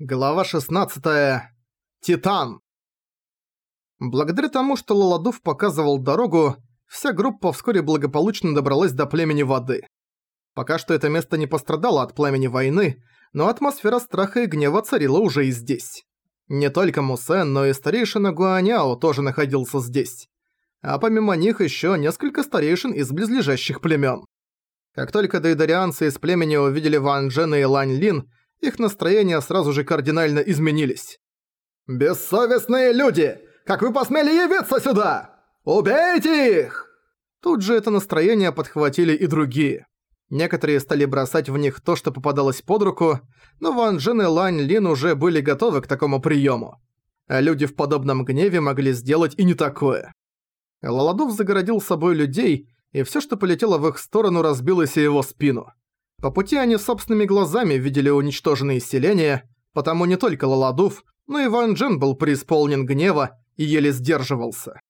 Глава 16. Титан. Благодаря тому, что Лаладув показывал дорогу, вся группа вскоре благополучно добралась до племени воды. Пока что это место не пострадало от пламени войны, но атмосфера страха и гнева царила уже и здесь. Не только Мусен, но и старейшина Гуаняо тоже находился здесь. А помимо них еще несколько старейшин из близлежащих племен. Как только дейдарианцы из племени увидели Ван Джена и Лань Лин, их настроения сразу же кардинально изменились. «Бессовестные люди! Как вы посмели явиться сюда? Убейте их!» Тут же это настроение подхватили и другие. Некоторые стали бросать в них то, что попадалось под руку, но Ван Джен и Лань Лин уже были готовы к такому приему. А люди в подобном гневе могли сделать и не такое. Лаладов загородил собой людей, и все, что полетело в их сторону, разбилось о его спину. По пути они собственными глазами видели уничтоженные селения, потому не только Лаладув, но и Ван Джен был преисполнен гнева и еле сдерживался.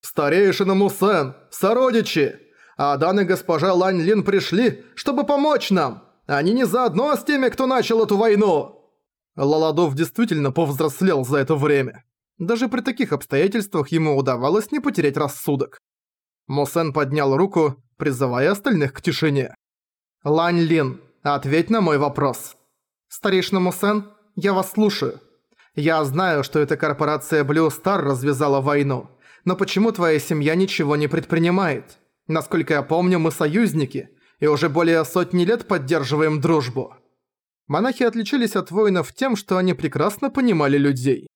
«Старейшина Мусен! Сородичи! Адан и госпожа Лань Лин пришли, чтобы помочь нам! Они не заодно с теми, кто начал эту войну!» Лаладов действительно повзрослел за это время. Даже при таких обстоятельствах ему удавалось не потерять рассудок. Мусен поднял руку, призывая остальных к тишине. «Лань Лин, ответь на мой вопрос». «Старейшина Мусен, я вас слушаю. Я знаю, что эта корпорация Blue Star развязала войну, но почему твоя семья ничего не предпринимает? Насколько я помню, мы союзники, и уже более сотни лет поддерживаем дружбу». Монахи отличались от воинов тем, что они прекрасно понимали людей.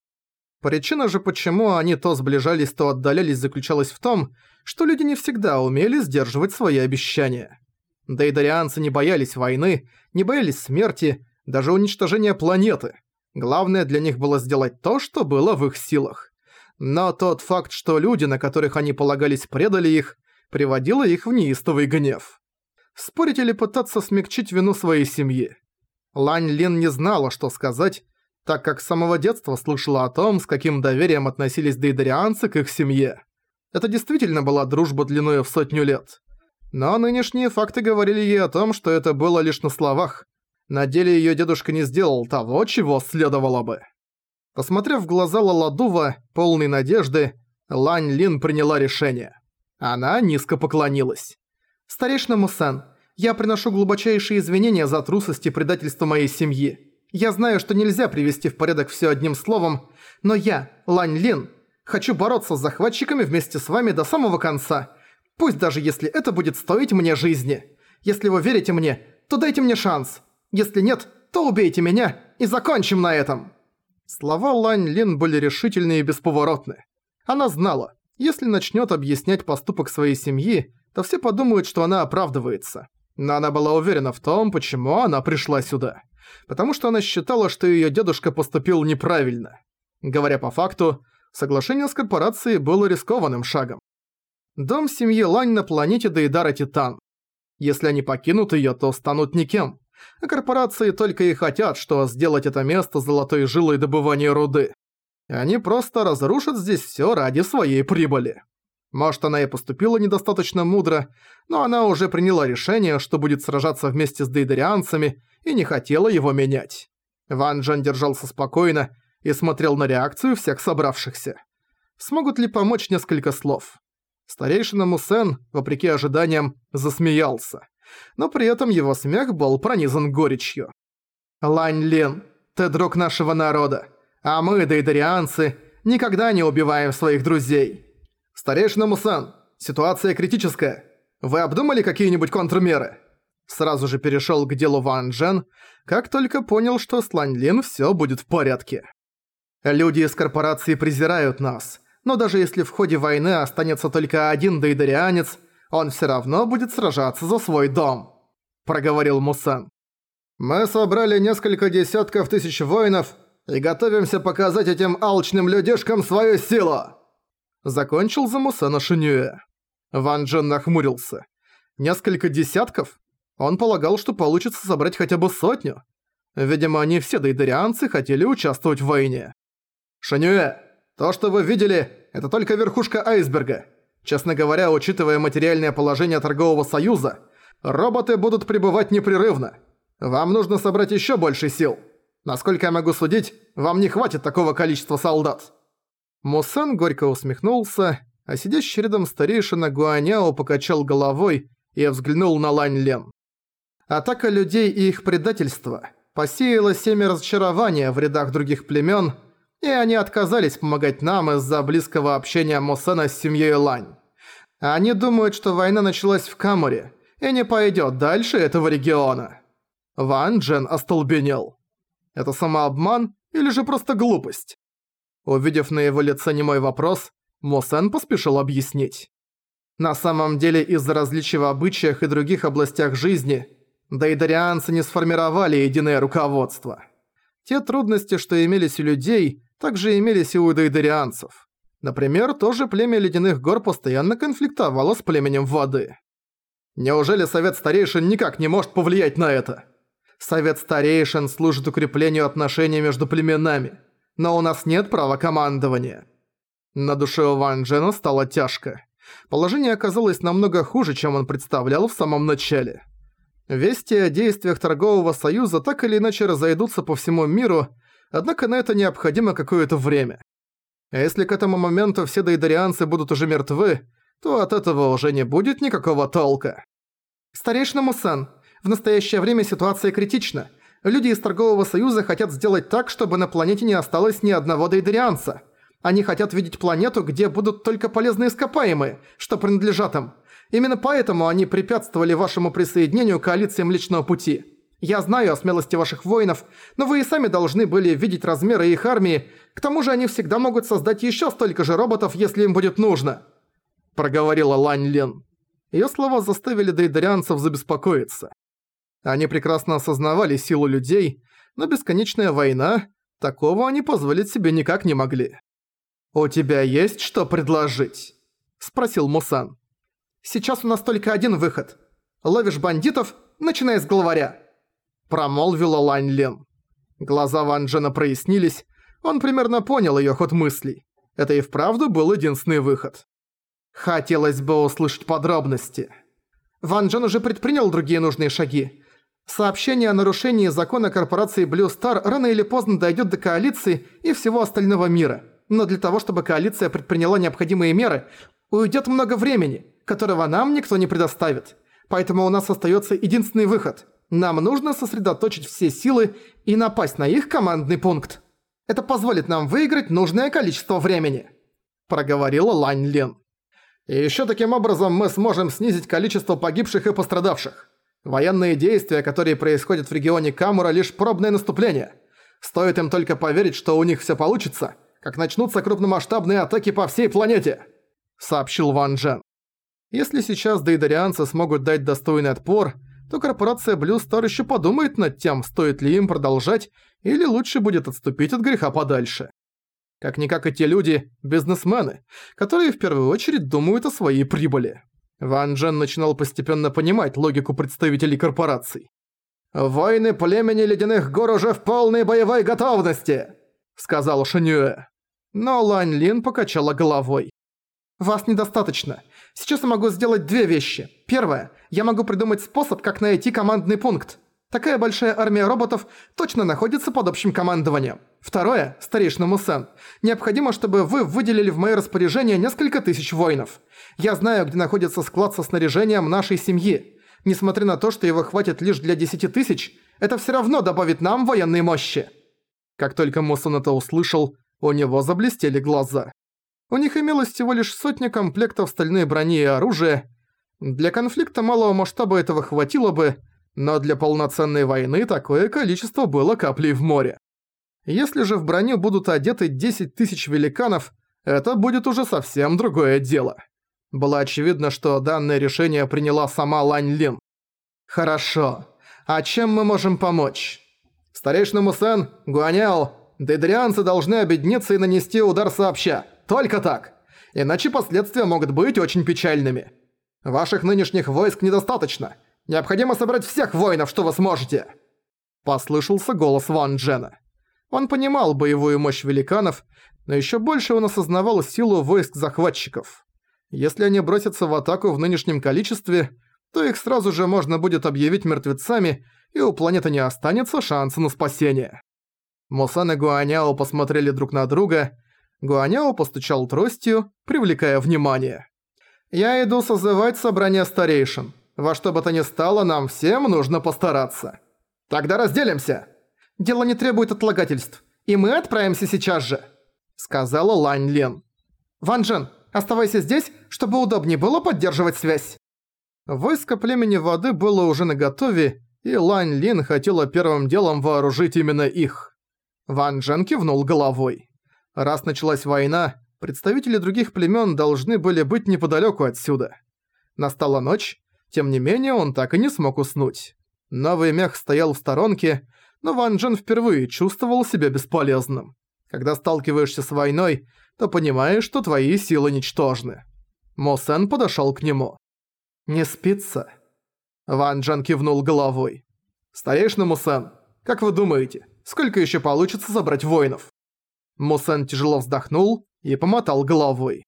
Причина же, почему они то сближались, то отдалялись, заключалась в том, что люди не всегда умели сдерживать свои обещания. Дейдарианцы не боялись войны, не боялись смерти, даже уничтожения планеты. Главное для них было сделать то, что было в их силах. Но тот факт, что люди, на которых они полагались, предали их, приводило их в неистовый гнев. Спорить или пытаться смягчить вину своей семьи. Лань Лин не знала, что сказать, так как с самого детства слышала о том, с каким доверием относились дейдарианцы к их семье. Это действительно была дружба длиной в сотню лет. Но нынешние факты говорили ей о том, что это было лишь на словах. На деле её дедушка не сделал того, чего следовало бы. Посмотрев в глаза Лаладува, полной надежды, Лань Лин приняла решение. Она низко поклонилась. «Старейшина Мусан, я приношу глубочайшие извинения за трусость и предательство моей семьи. Я знаю, что нельзя привести в порядок всё одним словом, но я, Лань Лин, хочу бороться с захватчиками вместе с вами до самого конца Пусть даже если это будет стоить мне жизни. Если вы верите мне, то дайте мне шанс. Если нет, то убейте меня и закончим на этом». Слова Лань Лин были решительны и бесповоротны. Она знала, если начнет объяснять поступок своей семьи, то все подумают, что она оправдывается. Но она была уверена в том, почему она пришла сюда. Потому что она считала, что ее дедушка поступил неправильно. Говоря по факту, соглашение с корпорацией было рискованным шагом. Дом семьи Лань на планете Дейдара Титан. Если они покинут её, то станут никем. А корпорации только и хотят, что сделать это место золотой жилой добывания руды. Они просто разрушат здесь всё ради своей прибыли. Может, она и поступила недостаточно мудро, но она уже приняла решение, что будет сражаться вместе с дейдарианцами и не хотела его менять. Ван Джен держался спокойно и смотрел на реакцию всех собравшихся. Смогут ли помочь несколько слов? Старейшина Мусен, вопреки ожиданиям, засмеялся. Но при этом его смех был пронизан горечью. «Лань Лин, ты друг нашего народа, а мы, дейдарианцы, никогда не убиваем своих друзей. Старейшина Мусен, ситуация критическая. Вы обдумали какие-нибудь контрмеры?» Сразу же перешёл к делу Ван Джен, как только понял, что с Лань Лин всё будет в порядке. «Люди из корпорации презирают нас» но даже если в ходе войны останется только один дейдарианец, он всё равно будет сражаться за свой дом», – проговорил Мусан. «Мы собрали несколько десятков тысяч воинов и готовимся показать этим алчным людишкам свою силу!» Закончил за Мусана Шинюэ. Ван Джен нахмурился. «Несколько десятков? Он полагал, что получится собрать хотя бы сотню. Видимо, они все дейдарианцы хотели участвовать в войне. «Шинюэ, то, что вы видели, это только верхушка айсберга. Честно говоря, учитывая материальное положение торгового союза, роботы будут пребывать непрерывно. Вам нужно собрать еще больше сил. Насколько я могу судить, вам не хватит такого количества солдат». Мусан горько усмехнулся, а сидящий рядом старейшина Гуаняо покачал головой и взглянул на Лань Лен. Атака людей и их предательство посеяла семя разочарования в рядах других племен, и они отказались помогать нам из-за близкого общения Мусена с семьей Лань. Они думают, что война началась в Камуре и не пойдет дальше этого региона. Ван Джен остолбенел. Это самообман или же просто глупость? Увидев на его лице немой вопрос, Мосен поспешил объяснить. На самом деле из-за различий в обычаях и других областях жизни дейдарианцы не сформировали единое руководство. Те трудности, что имелись у людей, также имелись и у дейдарианцев. Например, тоже племя Ледяных Гор постоянно конфликтовало с племенем Воды. Неужели Совет Старейшин никак не может повлиять на это? Совет Старейшин служит укреплению отношений между племенами, но у нас нет права командования. На душе у Ван Джена стало тяжко. Положение оказалось намного хуже, чем он представлял в самом начале. Вести о действиях торгового союза так или иначе разойдутся по всему миру, однако на это необходимо какое-то время. А если к этому моменту все дейдарианцы будут уже мертвы, то от этого уже не будет никакого толка. Старейшина Мусан, в настоящее время ситуация критична. Люди из торгового союза хотят сделать так, чтобы на планете не осталось ни одного дейдарианца – они хотят видеть планету, где будут только полезные ископаемые, что принадлежат им. Именно поэтому они препятствовали вашему присоединению к коалиции Млечного Пути. Я знаю о смелости ваших воинов, но вы и сами должны были видеть размеры их армии, к тому же они всегда могут создать еще столько же роботов, если им будет нужно», – проговорила Лань Лен. Её слова заставили дейдарианцев забеспокоиться. Они прекрасно осознавали силу людей, но бесконечная война, такого они позволить себе никак не могли. «У тебя есть что предложить?» – спросил Мусан. «Сейчас у нас только один выход. Ловишь бандитов, начиная с главаря», – промолвила Лань Лен. Глаза Ван Джена прояснились, он примерно понял её ход мыслей. Это и вправду был единственный выход. Хотелось бы услышать подробности. Ван Джен уже предпринял другие нужные шаги. Сообщение о нарушении закона корпорации Blue Star рано или поздно дойдет до коалиции и всего остального мира – но для того, чтобы коалиция предприняла необходимые меры, уйдет много времени, которого нам никто не предоставит. Поэтому у нас остается единственный выход. Нам нужно сосредоточить все силы и напасть на их командный пункт. Это позволит нам выиграть нужное количество времени», – проговорила Лань Лен. «И ещё таким образом мы сможем снизить количество погибших и пострадавших. Военные действия, которые происходят в регионе Камура, лишь пробное наступление. Стоит им только поверить, что у них всё получится – как начнутся крупномасштабные атаки по всей планете», — сообщил Ван Джен. Если сейчас дейдарианцы смогут дать достойный отпор, то корпорация Blue Star еще подумает над тем, стоит ли им продолжать, или лучше будет отступить от греха подальше. Как-никак эти люди – бизнесмены, которые в первую очередь думают о своей прибыли. Ван Джен начинал постепенно понимать логику представителей корпораций. «Воины племени Ледяных Гор уже в полной боевой готовности!» – сказал Шанюэ. Но Лань Лин покачала головой. «Вас недостаточно. Сейчас я могу сделать две вещи. Первое. Я могу придумать способ, как найти командный пункт. Такая большая армия роботов точно находится под общим командованием. Второе, старейшина Мусен, необходимо, чтобы вы выделили в моё распоряжение несколько тысяч воинов. Я знаю, где находится склад со снаряжением нашей семьи. Несмотря на то, что его хватит лишь для десяти тысяч, это всё равно добавит нам военной мощи. Как только Мусон это услышал, у него заблестели глаза. У них имелось всего лишь сотня комплектов стальной брони и оружия. Для конфликта малого масштаба этого хватило бы, но для полноценной войны такое количество было каплей в море. Если же в броню будут одеты 10 тысяч великанов, это будет уже совсем другое дело. Было очевидно, что данное решение приняла сама Лань Лин. «Хорошо. А чем мы можем помочь?» «Старейшина Мусэн, Гуаняо, Дейдрианцы должны объединиться и нанести удар сообща. Только так. Иначе последствия могут быть очень печальными. Ваших нынешних войск недостаточно. Необходимо собрать всех воинов, что вы сможете!» Послышался голос Ван Джена. Он понимал боевую мощь великанов, но еще больше он осознавал силу войск захватчиков. Если они бросятся в атаку в нынешнем количестве, то их сразу же можно будет объявить мертвецами, и у планеты не останется шанса на спасение. Мусан и Гуаняо посмотрели друг на друга. Гуаняо постучал тростью, привлекая внимание. «Я иду созывать собрание старейшин. Во что бы то ни стало, нам всем нужно постараться. Тогда разделимся. Дело не требует отлагательств, и мы отправимся сейчас же», — сказала Лань Лен. «Ван Джен, оставайся здесь, чтобы удобнее было поддерживать связь». Войско племени воды было уже наготове, и Лань Лин хотела первым делом вооружить именно их. Ван Джен кивнул головой. Раз началась война, представители других племен должны были быть неподалеку отсюда. Настала ночь, тем не менее он так и не смог уснуть. Новый мех стоял в сторонке, но Ван Джен впервые чувствовал себя бесполезным. Когда сталкиваешься с войной, то понимаешь, что твои силы ничтожны. Мо Сен подошёл к нему. «Не спится?» Ван Джан кивнул головой. «Старейшина Мусан, как вы думаете, сколько еще получится забрать воинов?» Мусан тяжело вздохнул и помотал головой.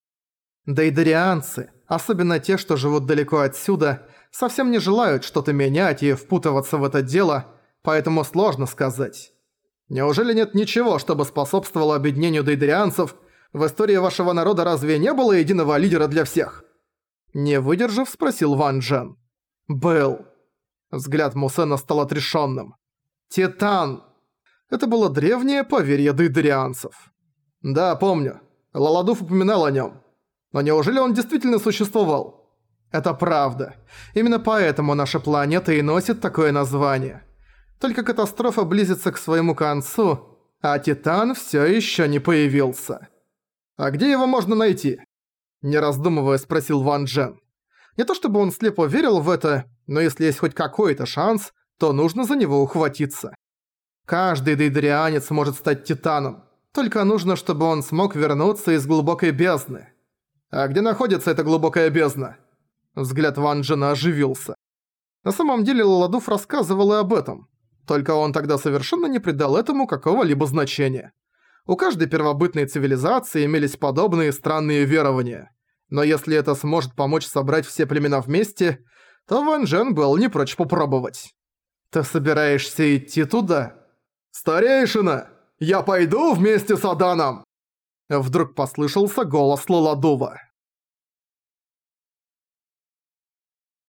Дейдарианцы, особенно те, что живут далеко отсюда, совсем не желают что-то менять и впутываться в это дело, поэтому сложно сказать. Неужели нет ничего, чтобы способствовало объединению дейдарианцев? В истории вашего народа разве не было единого лидера для всех? Не выдержав, спросил Ван Джен. «Был». Взгляд Мусена стал отрешенным. «Титан!» Это было древнее поверье дейдерианцев. «Да, помню. Лаладуф упоминал о нем. Но неужели он действительно существовал?» «Это правда. Именно поэтому наша планета и носит такое название. Только катастрофа близится к своему концу, а Титан все еще не появился. А где его можно найти?» Не раздумывая, спросил Ван Джен. Не то чтобы он слепо верил в это, но если есть хоть какой-то шанс, то нужно за него ухватиться. Каждый дейдрианец может стать титаном, только нужно, чтобы он смог вернуться из глубокой бездны. А где находится эта глубокая бездна? Взгляд Ван Джена оживился. На самом деле Ладуф рассказывал и об этом, только он тогда совершенно не придал этому какого-либо значения. У каждой первобытной цивилизации имелись подобные странные верования. Но если это сможет помочь собрать все племена вместе, то Ван Джен был не прочь попробовать. «Ты собираешься идти туда?» «Старейшина! Я пойду вместе с Аданом!» Вдруг послышался голос Лаладува.